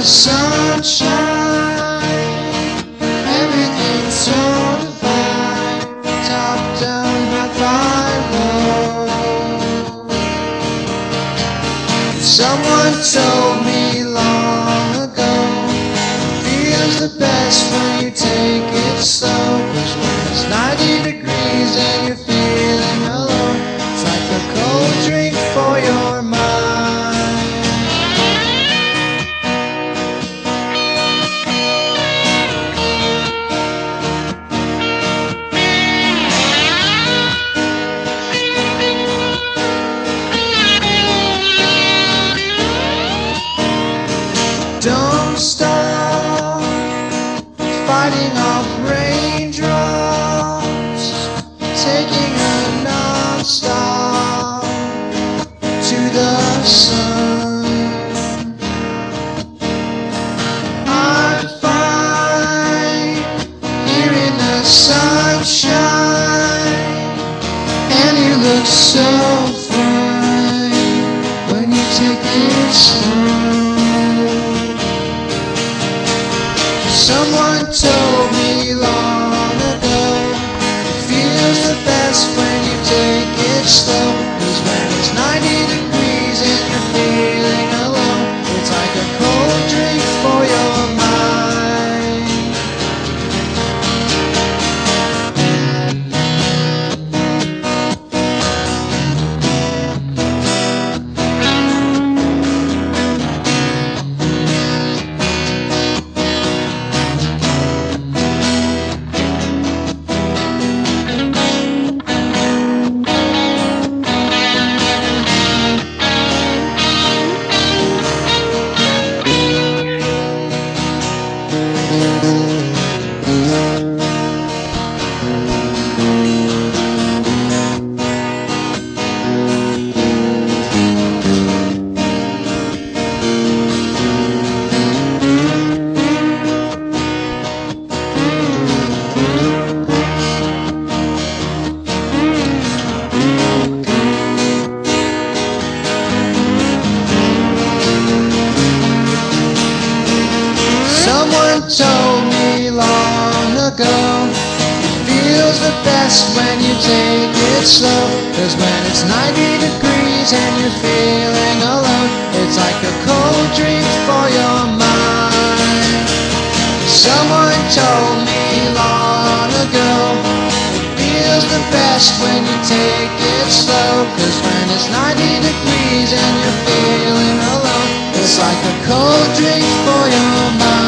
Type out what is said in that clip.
the sunshine, everything's so divine, top down. Someone told me long ago, feels the best when you take it slow. Look so fine when you take it slow. Someone told me Someone told me long ago feels the best when you take it slow. Cause when it's 90 degrees and you're feeling alone It's like a cold drink for your mind. Someone told me long ago feels the best when you take it slow. Cause when it's 90 degrees and you're feeling alone It's like a cold drink for your mind